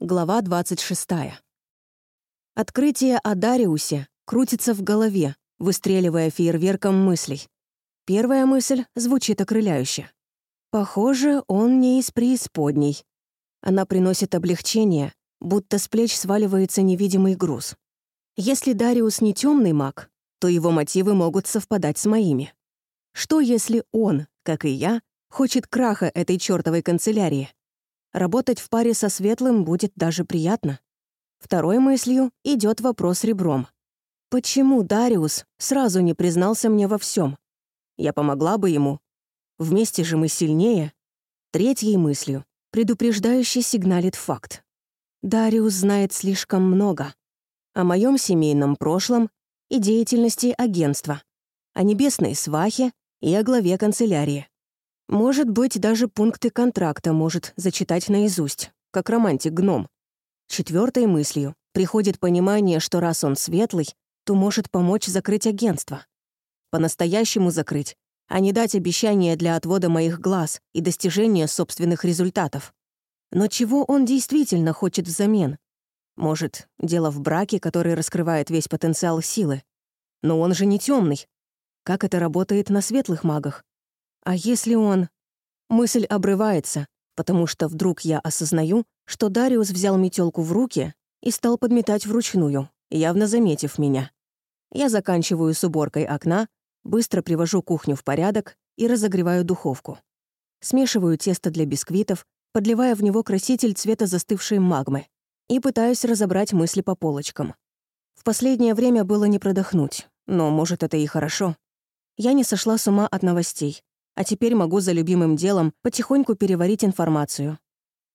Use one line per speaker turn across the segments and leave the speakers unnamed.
Глава 26. Открытие о Дариусе крутится в голове, выстреливая фейерверком мыслей. Первая мысль звучит окрыляюще. Похоже, он не из преисподней. Она приносит облегчение, будто с плеч сваливается невидимый груз. Если Дариус не темный маг, то его мотивы могут совпадать с моими. Что если он, как и я, хочет краха этой чертовой канцелярии? Работать в паре со светлым будет даже приятно. Второй мыслью идет вопрос ребром. Почему Дариус сразу не признался мне во всем? Я помогла бы ему. Вместе же мы сильнее. Третьей мыслью предупреждающий сигналит факт. Дариус знает слишком много. О моем семейном прошлом и деятельности агентства, о небесной свахе и о главе канцелярии. Может быть, даже пункты контракта может зачитать наизусть, как романтик-гном. Четвертой мыслью приходит понимание, что раз он светлый, то может помочь закрыть агентство. По-настоящему закрыть, а не дать обещания для отвода моих глаз и достижения собственных результатов. Но чего он действительно хочет взамен? Может, дело в браке, который раскрывает весь потенциал силы? Но он же не темный. Как это работает на светлых магах? А если он... Мысль обрывается, потому что вдруг я осознаю, что Дариус взял метелку в руки и стал подметать вручную, явно заметив меня. Я заканчиваю с уборкой окна, быстро привожу кухню в порядок и разогреваю духовку. Смешиваю тесто для бисквитов, подливая в него краситель цвета застывшей магмы и пытаюсь разобрать мысли по полочкам. В последнее время было не продохнуть, но, может, это и хорошо. Я не сошла с ума от новостей, а теперь могу за любимым делом потихоньку переварить информацию.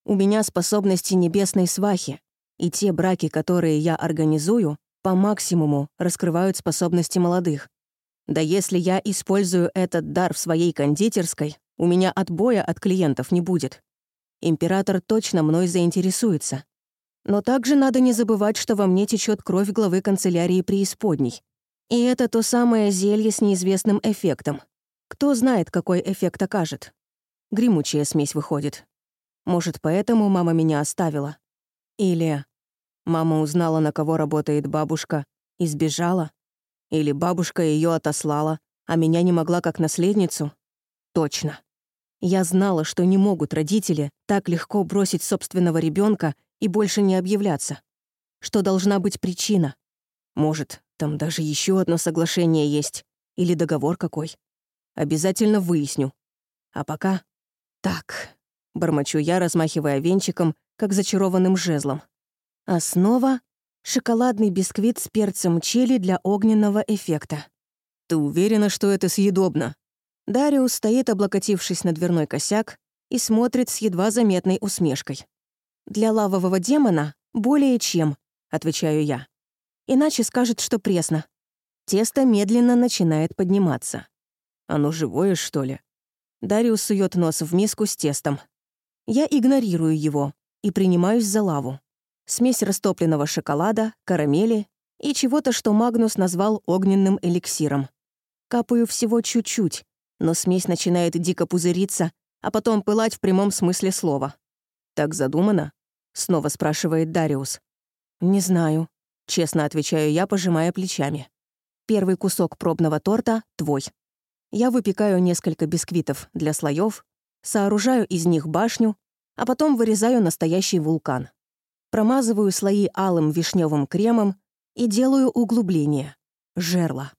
У меня способности небесной свахи, и те браки, которые я организую, по максимуму раскрывают способности молодых. Да если я использую этот дар в своей кондитерской, у меня отбоя от клиентов не будет. Император точно мной заинтересуется. Но также надо не забывать, что во мне течет кровь главы канцелярии преисподней. И это то самое зелье с неизвестным эффектом. Кто знает, какой эффект окажет. Гремучая смесь выходит. Может, поэтому мама меня оставила. Или мама узнала, на кого работает бабушка, и сбежала. Или бабушка ее отослала, а меня не могла как наследницу. Точно. Я знала, что не могут родители так легко бросить собственного ребенка и больше не объявляться. Что должна быть причина. Может, там даже еще одно соглашение есть. Или договор какой. Обязательно выясню. А пока... Так, бормочу я, размахивая венчиком, как зачарованным жезлом. Основа — шоколадный бисквит с перцем чили для огненного эффекта. Ты уверена, что это съедобно? Дариус стоит, облокотившись на дверной косяк, и смотрит с едва заметной усмешкой. «Для лавового демона более чем», — отвечаю я. «Иначе скажет, что пресно». Тесто медленно начинает подниматься. Оно живое, что ли? Дариус сует нос в миску с тестом. Я игнорирую его и принимаюсь за лаву. Смесь растопленного шоколада, карамели и чего-то, что Магнус назвал огненным эликсиром. Капаю всего чуть-чуть, но смесь начинает дико пузыриться, а потом пылать в прямом смысле слова. «Так задумано?» — снова спрашивает Дариус. «Не знаю», — честно отвечаю я, пожимая плечами. «Первый кусок пробного торта — твой. Я выпекаю несколько бисквитов для слоев, сооружаю из них башню, а потом вырезаю настоящий вулкан. Промазываю слои алым вишневым кремом и делаю углубление, жерло.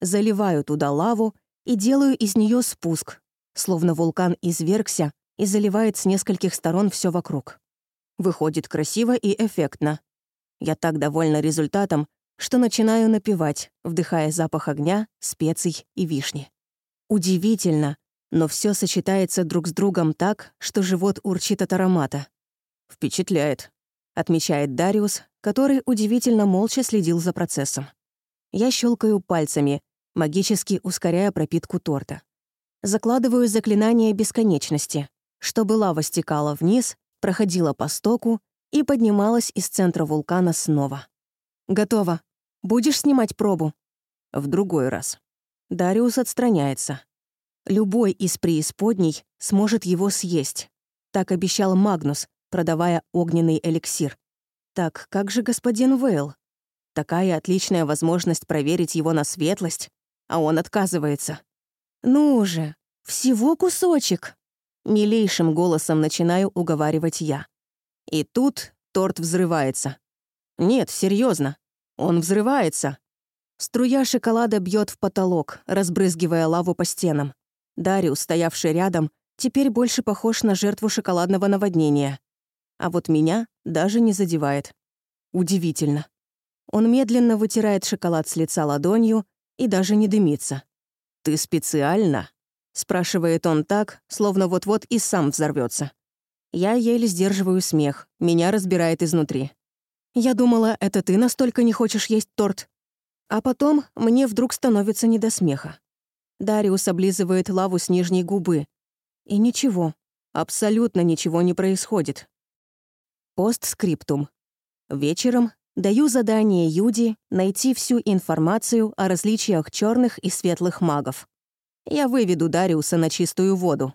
Заливаю туда лаву и делаю из нее спуск, словно вулкан извергся и заливает с нескольких сторон все вокруг. Выходит красиво и эффектно. Я так довольна результатом, что начинаю напевать, вдыхая запах огня, специй и вишни. Удивительно, но все сочетается друг с другом так, что живот урчит от аромата. «Впечатляет», — отмечает Дариус, который удивительно молча следил за процессом. Я щелкаю пальцами, магически ускоряя пропитку торта. Закладываю заклинание бесконечности, чтобы лава стекала вниз, проходила по стоку и поднималась из центра вулкана снова. «Готово. Будешь снимать пробу?» «В другой раз». Дариус отстраняется. Любой из преисподней сможет его съесть. Так обещал Магнус, продавая огненный эликсир. Так как же господин Вейл? Такая отличная возможность проверить его на светлость, а он отказывается. «Ну же, всего кусочек!» Милейшим голосом начинаю уговаривать я. И тут торт взрывается. Нет, серьезно, он взрывается. Струя шоколада бьет в потолок, разбрызгивая лаву по стенам. Дариус, стоявший рядом, теперь больше похож на жертву шоколадного наводнения. А вот меня даже не задевает. Удивительно. Он медленно вытирает шоколад с лица ладонью и даже не дымится. «Ты специально?» — спрашивает он так, словно вот-вот и сам взорвется. Я еле сдерживаю смех, меня разбирает изнутри. «Я думала, это ты настолько не хочешь есть торт?» А потом мне вдруг становится не до смеха. Дариус облизывает лаву с нижней губы. И ничего, абсолютно ничего не происходит. Постскриптум. Вечером даю задание Юди найти всю информацию о различиях черных и светлых магов. Я выведу Дариуса на чистую воду.